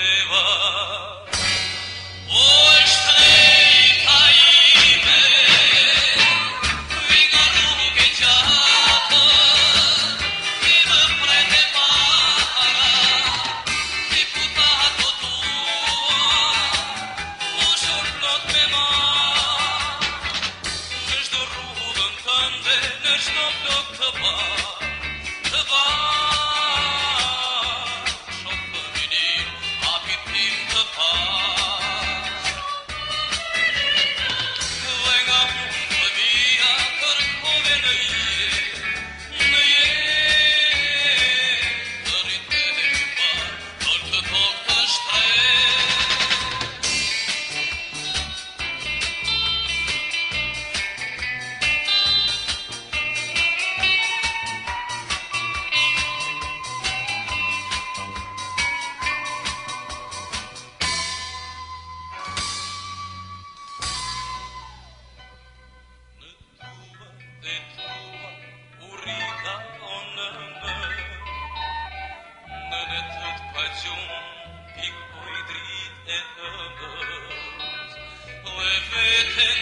Dev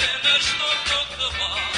Emerson Rothbard.